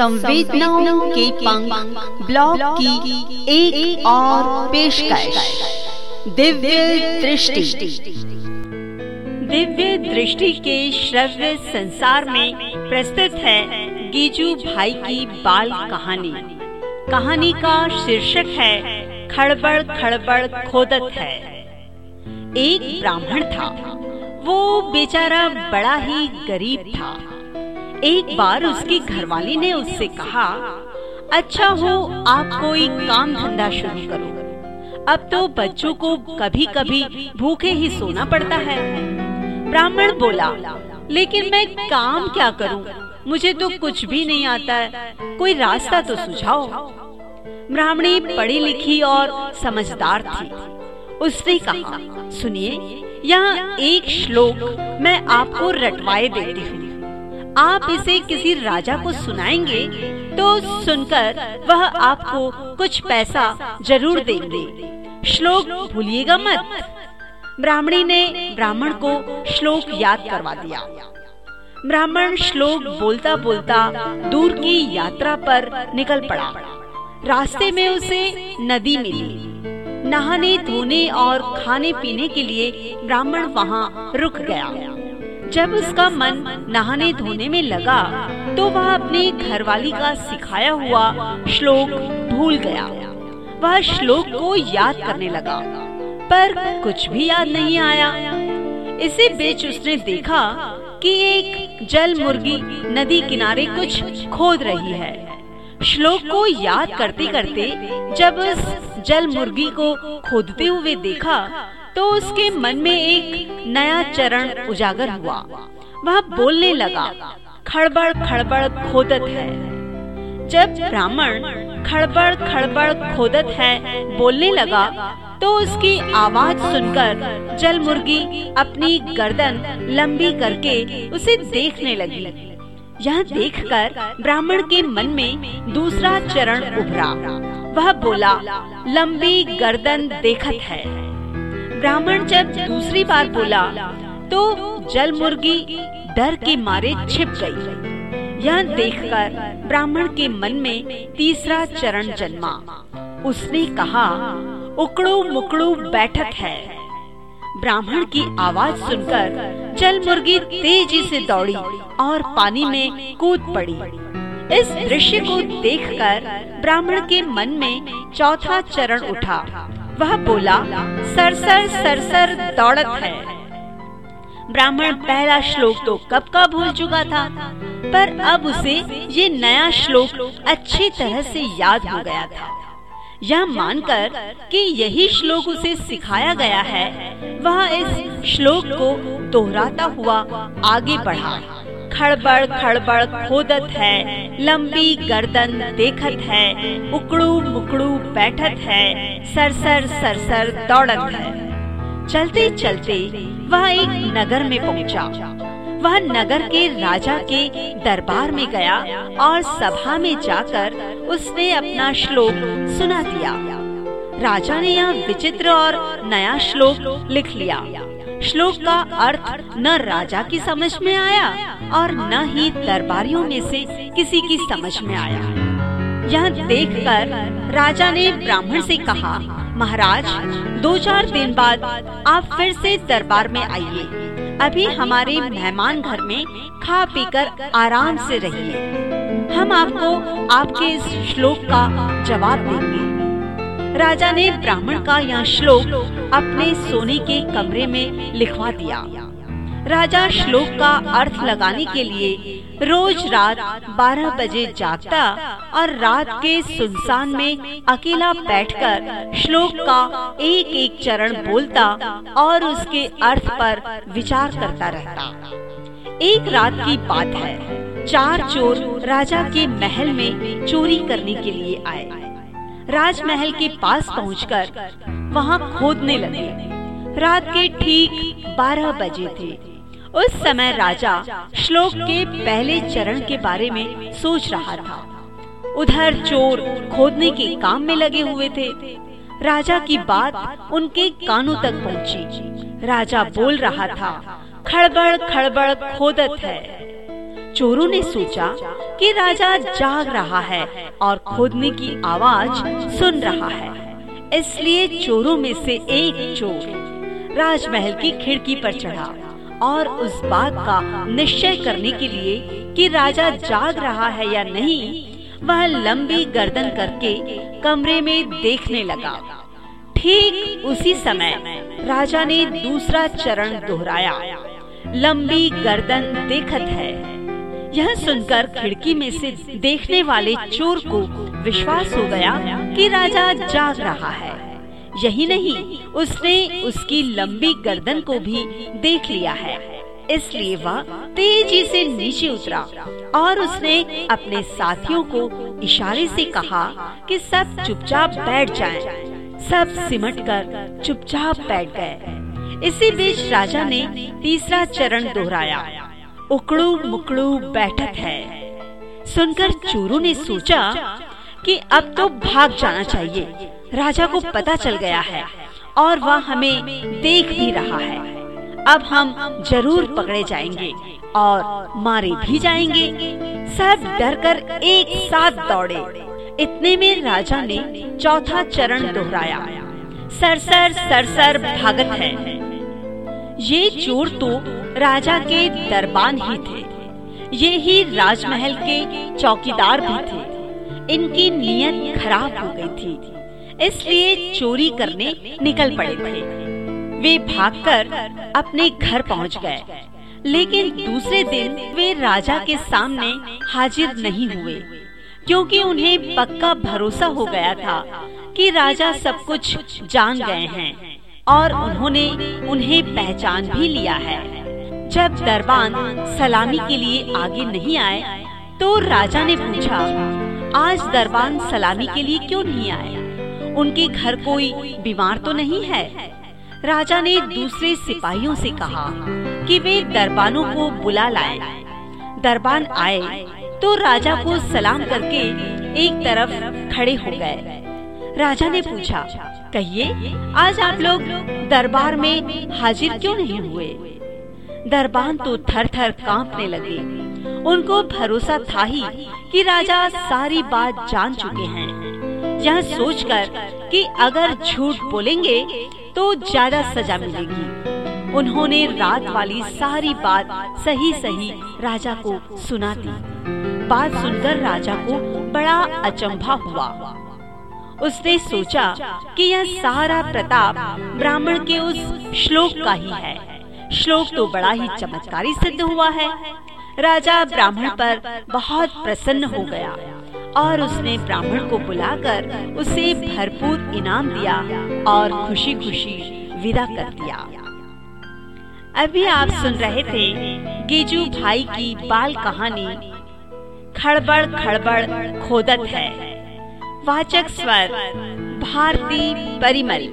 संवेदनाओं के पंख ब्लॉग की एक, एक और पेश दिव्य दृष्टि। दिव्य दृष्टि के श्रव्य संसार में प्रस्तुत है गीजू भाई की बाल कहानी। कहानी का शीर्षक है खड़बड़ खड़बड़ खोदत है। एक ब्राह्मण था। वो बेचारा बड़ा ही गरीब था। एक बार उसकी घरवाली ने उससे कहा अच्छा हो, आप कोई काम धंधा शुरू करो। अब तो बच्चों को कभी कभी भूखे ही सोना पड़ता है। ब्राह्मण बोला, लेकिन मैं काम क्या करूँ? मुझे तो कुछ भी नहीं आता है। कोई रास्ता तो सुझाओ? ब्राह्मणी पढ़ी लिखी और समझदार थी। उसने कहा, सुनिए, यहाँ एक श्लोक मैं आपको रटवाए देती हूँ। आप इसे किसी राजा को सुनाएँगे तो सुनकर वह आपको कुछ पैसा ज़रूर देंगे। श्लोक भूलिएगा मत। ब्राह्मणी ने ब्राह्मण को श्लोक याद करवा दिया। ब्राह्मण श्लोक बोलता बोलता दूर की यात्रा पर निकल पड़ा। रास्ते में उसे नदी मिली। नहाने धोने और खाने पीने के लिए ब्राह्मण वहाँ रुक गया। जब उसका मन नहाने धोने में लगा तो वह अपनी घरवाली का सिखाया हुआ श्लोक भूल गया। वह श्लोक को याद करने लगा, पर कुछ भी याद नहीं आया। इसी बीच उसने देखा कि एक जल मुर्गी नदी किनारे कुछ खोद रही है। श्लोक को याद करते करते जब उस जल मुर्गी को खोदते हुए देखा तो उसके मन में एक नया चरण उजागर हुआ। वह बोलने लगा, खड़बड़ खड़बड़ खोदत है। जब ब्राह्मण खड़बड़ खड़बड़ खोदत है बोलने लगा तो उसकी आवाज़ सुनकर जल मुर्गी अपनी गर्दन लंबी करके उसे देखने लगी। यह देखकर ब्राह्मण के मन में दूसरा चरण उभरा। वह बोला, लंबी गर्दन देखत है। ब्राह्मण जब दूसरी बार बोला तो जल मुर्गी डर के मारे छिप गई। यह देखकर ब्राह्मण के मन में तीसरा चरण जन्मा। उसने कहा उकड़ू मुकड़ू बैठक है। ब्राह्मण की आवाज़ सुनकर जल मुर्गी तेज़ी से दौड़ी और पानी में कूद पड़ी। इस दृश्य को देखकर ब्राह्मण के मन में चौथा चरण उठा। वह बोला सरसर सरसर दौड़त है। ब्राह्मण पहला श्लोक तो कब का भूल चुका था, पर अब उसे ये नया श्लोक अच्छी तरह से याद हो गया था। यह मानकर कि यही श्लोक उसे सिखाया गया है, वह इस श्लोक को दोहराता हुआ आगे बढ़ा खड़बड़ खड़बड़ खोदत है, लंबी गर्दन देखत है, उकड़ू मुकड़ू बैठत है, सरसर सरसर दौड़त है चलते चलते वह एक नगर में पहुँचा। वह नगर के राजा के दरबार में गया और सभा में जाकर उसने अपना श्लोक सुना दिया। राजा ने यह विचित्र और नया श्लोक लिख लिया। श्लोक का अर्थ न राजा की समझ में आया और न ही दरबारियों में से किसी की समझ में आया। यह देखकर राजा ने ब्राह्मण से कहा, महाराज, दो चार दिन बाद आप फिर से दरबार में आइए। अभी हमारे मेहमान घर में खा पी कर आराम से रहिए। हम आपको आपके इस श्लोक का जवाब देंगे। राजा ने ब्राह्मण का यह श्लोक अपने सोने के कमरे में लिखवा दिया। राजा श्लोक का अर्थ लगाने के लिए रोज रात 12 बजे जागता और रात के सुनसान में अकेला बैठकर श्लोक का एक एक चरण बोलता और उसके अर्थ पर विचार करता रहता। एक रात की बात है, चार चोर राजा के महल में चोरी करने के लिए आए। राजमहल के पास पहुंचकर वहाँ खोदने लगे। रात के ठीक बारह बजे थे। उस समय राजा श्लोक के पहले चरण के बारे में सोच रहा था। उधर चोर खोदने के काम में लगे हुए थे। राजा की बात उनके कानों तक पहुँची। राजा बोल रहा था खड़बड़ खड़बड़ खोदत है। चोरों ने सोचा कि राजा जाग रहा है और खोदने की आवाज़ सुन रहा है। इसलिए चोरों में से एक चोर राजमहल की खिड़की पर चढ़ा। और उस बात का निश्चय करने के लिए कि राजा जाग रहा है या नहीं, वह लंबी गर्दन करके कमरे में देखने लगा। ठीक उसी समय राजा ने दूसरा चरण दोहराया। लंबी गर्दन देखत है। यह सुनकर खिड़की में से देखने वाले चोर को विश्वास हो गया कि राजा जाग रहा है। यही नहीं, उसने उसकी लंबी गर्दन को भी देख लिया है। इसलिए वह तेज़ी से नीचे उतरा और उसने अपने साथियों को इशारे से कहा कि सब चुपचाप बैठ जाएँ। सब सिमट कर चुपचाप बैठ गए। इसी बीच राजा ने तीसरा चरण दोहराया। उकड़ू मुकड़ू बैठक है। सुनकर चोरों ने सोचा कि अब तो भाग जाना चाहिए। राजा को पता चल गया है और वह हमें देख भी रहा है। अब हम ज़रूर पकड़े जाएँगे और मारे भी जाएँगे। सब डर कर एक साथ दौड़े। इतने में राजा ने चौथा चरण दोहराया। सरसर सरसर भागत है। ये चोर तो राजा के दरबान ही थे। ये ही राजमहल के चौकीदार भी थे। इनकी नीयत खराब हो गई थी। इसलिए चोरी करने निकल पड़े थे। वे भागकर अपने घर पहुँच गए। लेकिन दूसरे दिन वे राजा के सामने हाजिर नहीं हुए, क्योंकि उन्हें पक्का भरोसा हो गया था कि राजा सब कुछ जान गए हैं और उन्होंने उन्हें पहचान भी लिया है। जब दरबान सलामी के लिए आगे नहीं आए तो राजा ने पूछा, आज दरबान सलामी के लिए क्यों नहीं आए? उनके घर कोई बीमार तो नहीं है? राजा ने दूसरे सिपाहियों से कहा कि वे दरबानों को बुला लाए। दरबान आए तो राजा को सलाम करके एक तरफ़ खड़े हो गए। राजा ने पूछा, कहिए, आज आप लोग दरबार में हाजिर क्यों नहीं हुए? दरबान तो थर थर कांपने लगे। उनको भरोसा था ही कि राजा सारी बात जान चुके हैं। यह सोचकर कि अगर झूठ बोलेंगे तो ज़्यादा सजा मिलेगी। उन्होंने रात वाली सारी बात सही सही राजा को सुना दी। बात सुनकर राजा को बड़ा अचंभा हुआ। उसने सोचा कि यह सारा प्रताप ब्राह्मण के उस श्लोक का ही है। श्लोक तो बड़ा ही चमत्कारी सिद्ध हुआ है। राजा ब्राह्मण पर बहुत प्रसन्न हो गया। और उसने ब्राह्मण को बुलाकर उसे भरपूर इनाम दिया और खुशी खुशी विदा कर दिया। अभी आप सुन रहे थे गेजू भाई की बाल कहानी। खड़बड़ खड़बड़, खोदत है। वाचक स्वर, भारती परिमल।